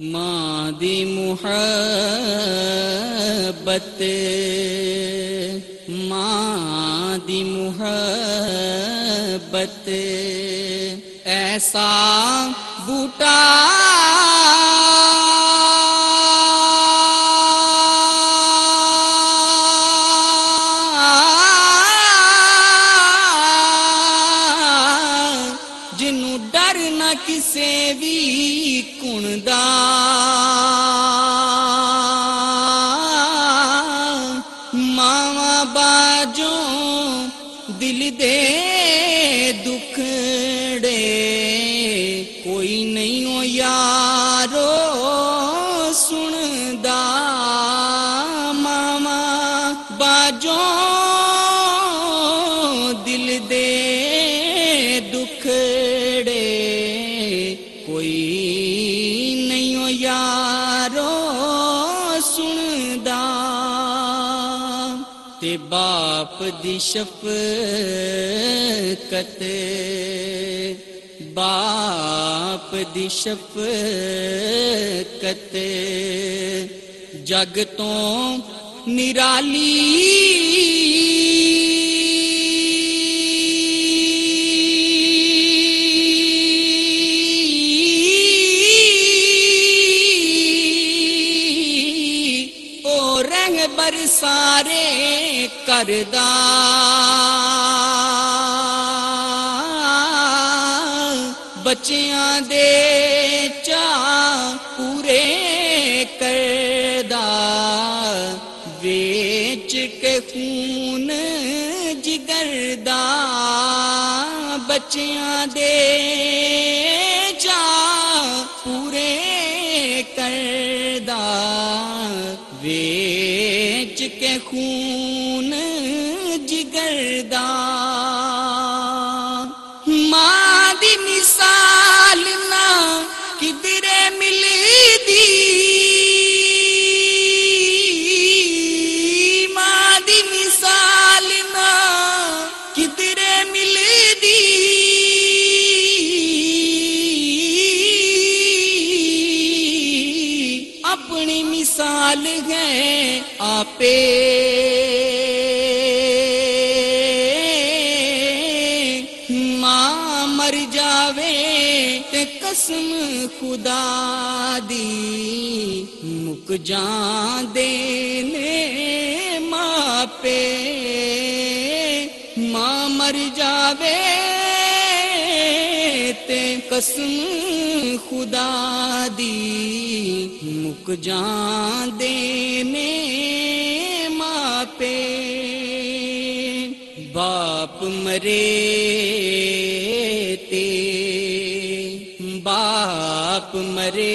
ماں دی محبت ماں دی محبت ایسا بوٹا جنوں ڈر نہ کسے بھی کندا ماوا باجوں دل دے دکھڑے کوئی نہیں ہو یارو سندا ماوا باجوں دل دے دکھڑے کوئی نہیں ہو یارو سندا تے باپ دی شفقت، باپ دی شفقت۔ جگ تو نرالی او رنگ برسارے کردا بچیاں دے چا پورے کردا ویچ کے خون جگردا بچیاں دے چا پورے کردا ویچ يكون اپنی مثال ہے آپے۔ ماں مر جاوے تے قسم خدا دی۔ مک جان دینے ماں پہ ماں مر جاوے تے قسم خدا دی، مک جان دینے ماں پہ۔ باپ مرے تے، باپ مرے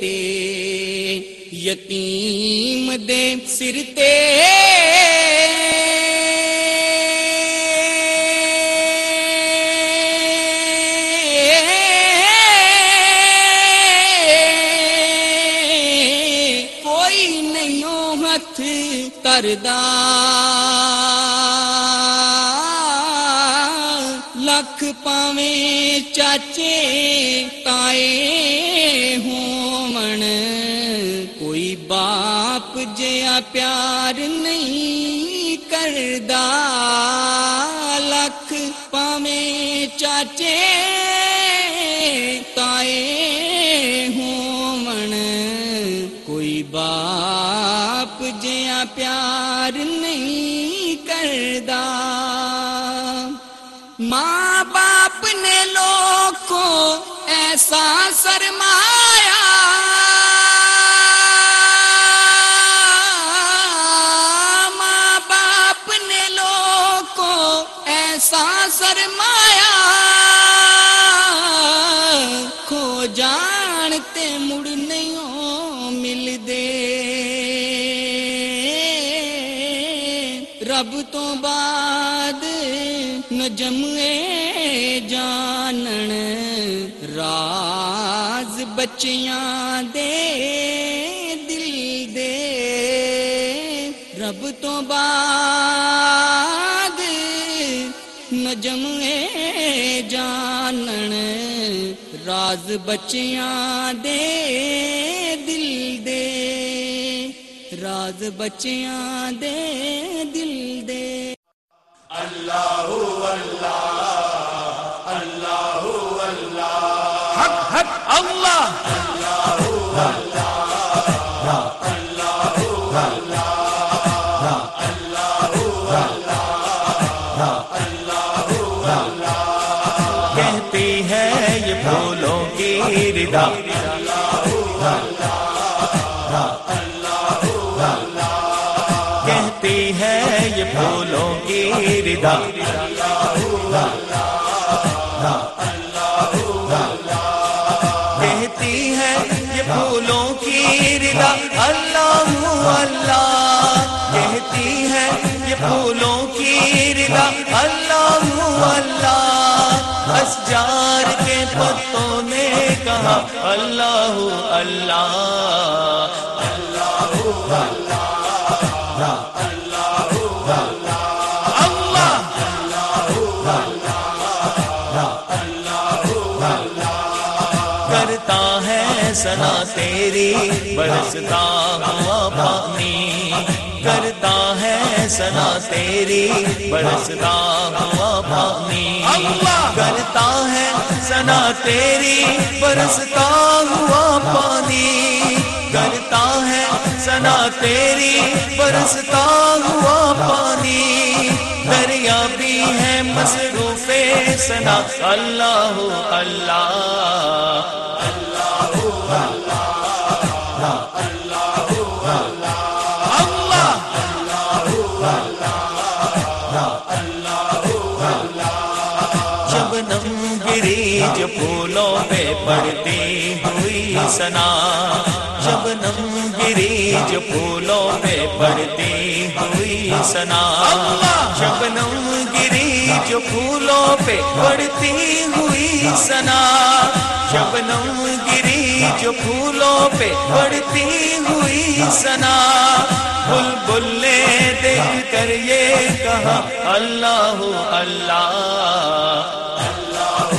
تے۔ یتیم دے سر تے ہاتھ لکھ پاویں چاچے تائے ہون کوئی باپ جیا پیار نہیں کردا لکھ پاویں چاچے تائے ہون کوئی باپ جیا پیار نہیں کردا۔ ماں باپ نے لوگ کو ایسا سرمایا۔ ماں باپ نے لوگ کو ایسا سرمایا۔ تو بعد نجمے جانن، راز بچیاں دے، دل دے۔ رب تو بعد نجمے جانن، راز بچیاں دے۔ راز بچیاں دے دل دے۔ اللہ اللہ اللہ اللہ۔ حق اللہ۔ کہتی ہے یہ بھولوں کی ردا۔ یہ کی ردا۔ کہتی ہے یہ پھولوں کی ردا۔ اللہ اللہ۔ کہتی ہے یہ پھولوں کی ردا۔ اللہ اللہ۔ اشجار کے پتوں نے کہا، اللہ اللہ۔ اللہ اللہ۔ سنا تیری برستا ہوا پانی کرتا ہے سنا تیری برستا ہوا پانی کرتا ہے سنا تیری برستا ہوا پانی کرتا ہے سنا تیری برستا ہوا پانی دریا بھی ہے مصروف سنا اللہ اللہ اللہ شبنم گری جو پھولوں پہ پڑتی ہوئی سنا شبنم گری جو پھولوں پہ پڑتی ہوئی سنا شبنم گری جو پھولوں پہ پڑتی ہوئی سنا شبنم گری جو پھولوں پہ پڑتی ہوئی سنا بل بلے دیکھ کر یہ کہا اللہ اللہ اللہ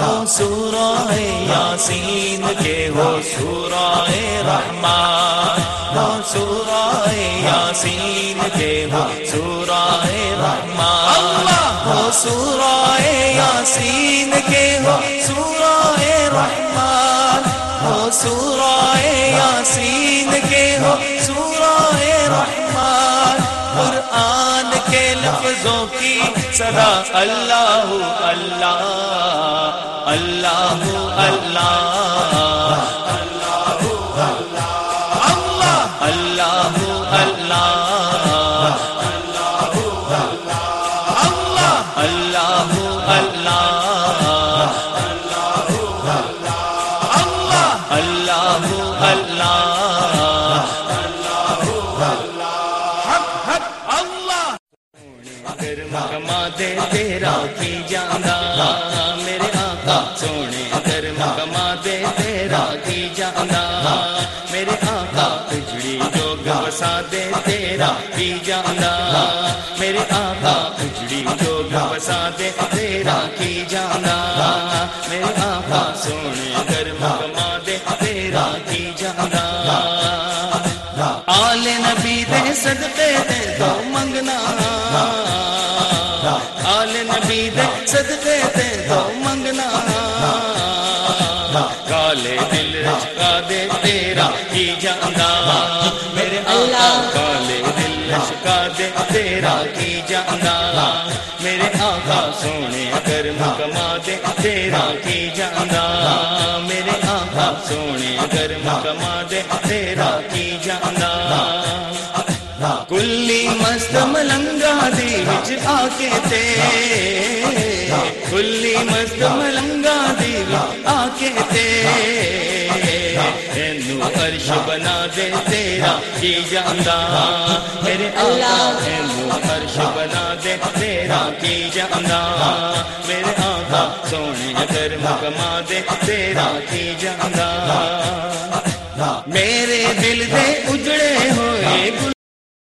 ہو سورہ یاسین کے ہو سورہ رحمان یاسین کے ہو سورہ رحمان ہو سورہ یاسین کے ہو سورہ رحمان ہو سورہ یاسین کے ہو سورہ رحمان قرآن کے لفظوں کی صدا اللہ اللہ اللہ اللہ۔ تیرا کی جانا۔ میرے آقا اجڑی جو گسا دے، تیرا کی جانا۔ میرے آقا سونے گرم کما دے، تیرا کی جانا۔ آل نبی دے، صدقے دے، دو منگنا۔ آل نبی دے، صدقے دے، دو منگنا۔ کالے دل کا دے، تیرا کا دے تیرا کی جانا۔ میرے آقا سونے کرم کما دے تیرا کی جانا۔ دی آ کے تے کلی مست ملنگا دی آ کے تے اینو عرش بنا دے تیرا کی جاندا میرے آقا، اینو عرش بنا دے تیرا کی جاندا میرے آقا، سونے کرم کما دے تیرا کی جاندا